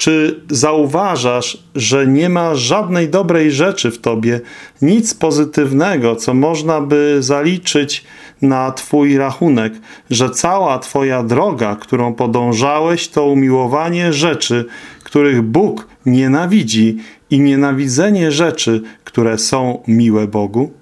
Czy zauważasz, że nie ma żadnej dobrej rzeczy w tobie, nic pozytywnego, co można by zaliczyć na twój rachunek, że cała twoja droga, którą podążałeś, to umiłowanie rzeczy, których Bóg nienawidzi i nienawidzenie rzeczy, które są miłe Bogu?